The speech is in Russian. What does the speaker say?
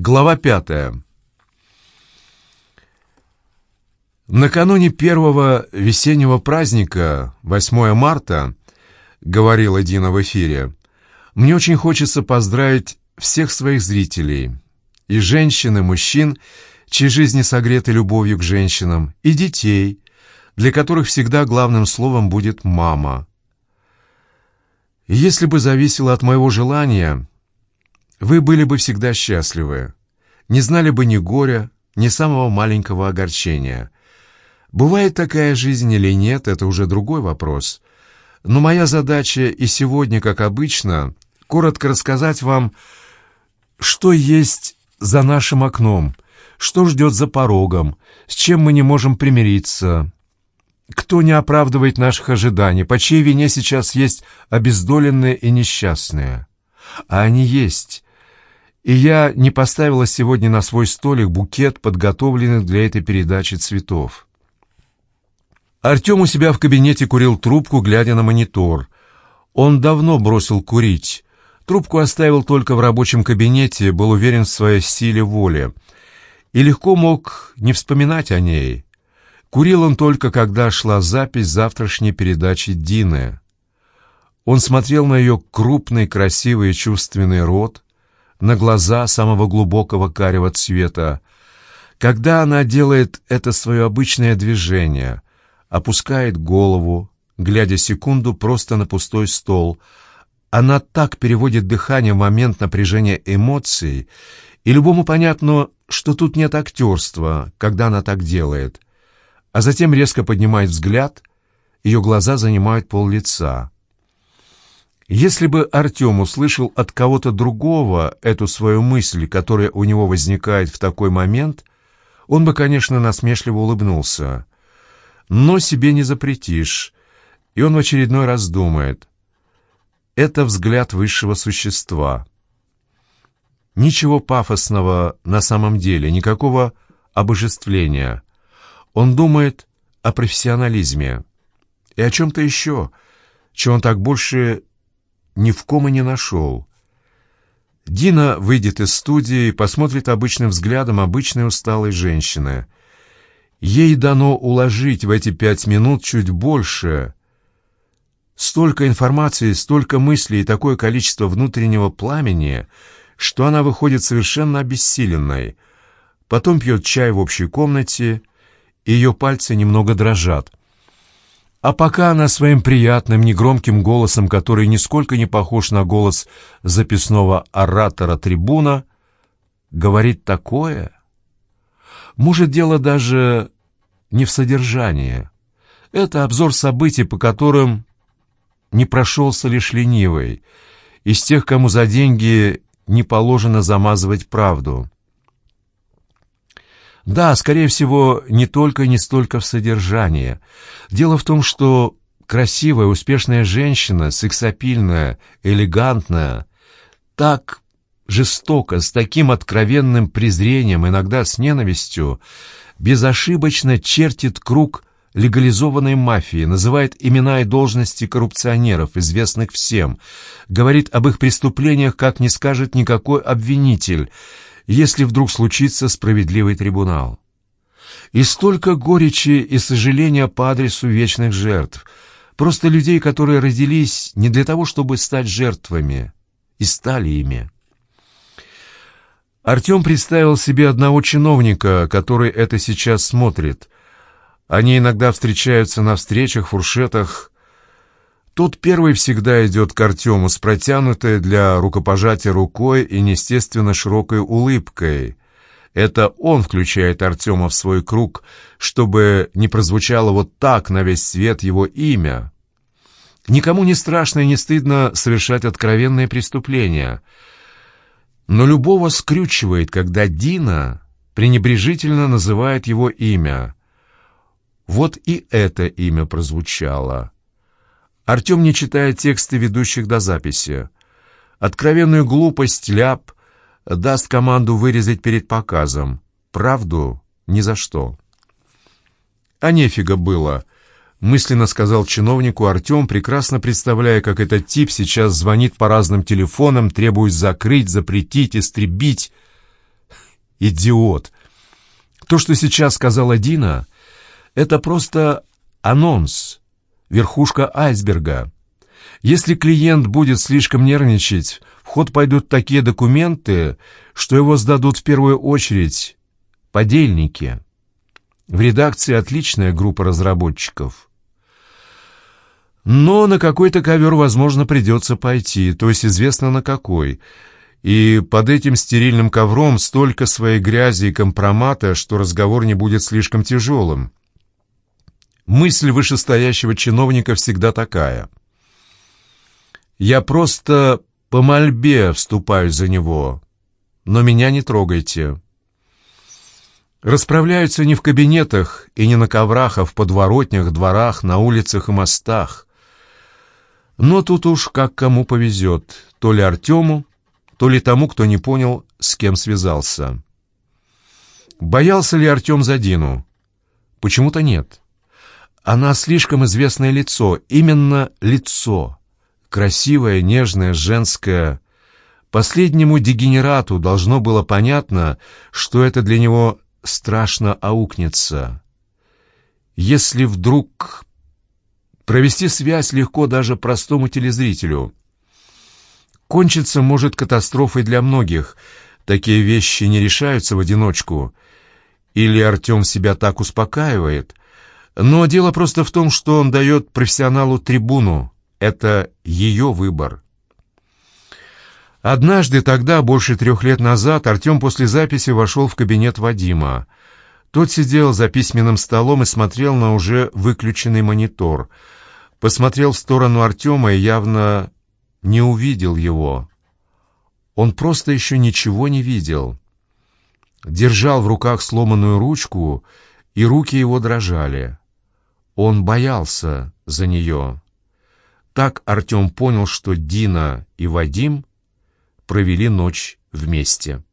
Глава пятая. Накануне первого весеннего праздника, 8 марта, говорила Дина в эфире, мне очень хочется поздравить всех своих зрителей, и женщин, и мужчин, чьи жизни согреты любовью к женщинам, и детей, для которых всегда главным словом будет «мама». Если бы зависело от моего желания, вы были бы всегда счастливы, не знали бы ни горя, ни самого маленького огорчения. Бывает такая жизнь или нет, это уже другой вопрос. Но моя задача и сегодня, как обычно, коротко рассказать вам, что есть за нашим окном, что ждет за порогом, с чем мы не можем примириться, кто не оправдывает наших ожиданий, по чьей вине сейчас есть обездоленные и несчастные. А они есть. И я не поставила сегодня на свой столик букет подготовленных для этой передачи цветов. Артем у себя в кабинете курил трубку, глядя на монитор. Он давно бросил курить. Трубку оставил только в рабочем кабинете, был уверен в своей силе воли. И легко мог не вспоминать о ней. Курил он только, когда шла запись завтрашней передачи Дины. Он смотрел на ее крупный, красивый и чувственный рот, на глаза самого глубокого карего цвета. Когда она делает это свое обычное движение, опускает голову, глядя секунду просто на пустой стол, она так переводит дыхание в момент напряжения эмоций, и любому понятно, что тут нет актерства, когда она так делает — а затем резко поднимает взгляд, ее глаза занимают пол лица. Если бы Артем услышал от кого-то другого эту свою мысль, которая у него возникает в такой момент, он бы, конечно, насмешливо улыбнулся. Но себе не запретишь, и он в очередной раз думает. Это взгляд высшего существа. Ничего пафосного на самом деле, никакого обожествления. Он думает о профессионализме и о чем-то еще, чего он так больше ни в ком и не нашел. Дина выйдет из студии и посмотрит обычным взглядом обычной усталой женщины. Ей дано уложить в эти пять минут чуть больше. Столько информации, столько мыслей и такое количество внутреннего пламени, что она выходит совершенно обессиленной. Потом пьет чай в общей комнате ее пальцы немного дрожат. А пока она своим приятным, негромким голосом, который нисколько не похож на голос записного оратора-трибуна, говорит такое, может, дело даже не в содержании. Это обзор событий, по которым не прошелся лишь ленивый, из тех, кому за деньги не положено замазывать правду. Да, скорее всего, не только и не столько в содержании. Дело в том, что красивая, успешная женщина, сексапильная, элегантная, так жестоко, с таким откровенным презрением, иногда с ненавистью, безошибочно чертит круг легализованной мафии, называет имена и должности коррупционеров, известных всем, говорит об их преступлениях, как не скажет никакой обвинитель — если вдруг случится справедливый трибунал. И столько горечи и сожаления по адресу вечных жертв, просто людей, которые родились не для того, чтобы стать жертвами, и стали ими. Артем представил себе одного чиновника, который это сейчас смотрит. Они иногда встречаются на встречах, фуршетах, Тот первый всегда идет к Артему с протянутой для рукопожатия рукой и неестественно широкой улыбкой. Это он включает Артема в свой круг, чтобы не прозвучало вот так на весь свет его имя. Никому не страшно и не стыдно совершать откровенные преступления. Но любого скрючивает, когда Дина пренебрежительно называет его имя. Вот и это имя прозвучало. Артем не читает тексты ведущих до записи. Откровенную глупость ляп даст команду вырезать перед показом. Правду ни за что. А нефига было, мысленно сказал чиновнику Артем, прекрасно представляя, как этот тип сейчас звонит по разным телефонам, требует закрыть, запретить, истребить. Идиот! То, что сейчас сказала Дина, это просто анонс, верхушка айсберга. Если клиент будет слишком нервничать, в ход пойдут такие документы, что его сдадут в первую очередь подельники. В редакции отличная группа разработчиков. Но на какой-то ковер, возможно, придется пойти, то есть известно на какой. И под этим стерильным ковром столько своей грязи и компромата, что разговор не будет слишком тяжелым. Мысль вышестоящего чиновника всегда такая. «Я просто по мольбе вступаю за него, но меня не трогайте». Расправляются не в кабинетах и не на коврах, а в подворотнях, дворах, на улицах и мостах. Но тут уж как кому повезет, то ли Артему, то ли тому, кто не понял, с кем связался. Боялся ли Артем за Дину? Почему-то нет. Она слишком известное лицо, именно лицо. Красивое, нежное, женское. Последнему дегенерату должно было понятно, что это для него страшно аукнется. Если вдруг провести связь легко даже простому телезрителю. Кончиться может катастрофой для многих. Такие вещи не решаются в одиночку. Или Артем себя так успокаивает, но дело просто в том, что он дает профессионалу трибуну. Это ее выбор. Однажды тогда, больше трех лет назад, Артем после записи вошел в кабинет Вадима. Тот сидел за письменным столом и смотрел на уже выключенный монитор. Посмотрел в сторону Артема и явно не увидел его. Он просто еще ничего не видел. Держал в руках сломанную ручку, и руки его дрожали. Он боялся за нее. Так Артем понял, что Дина и Вадим провели ночь вместе.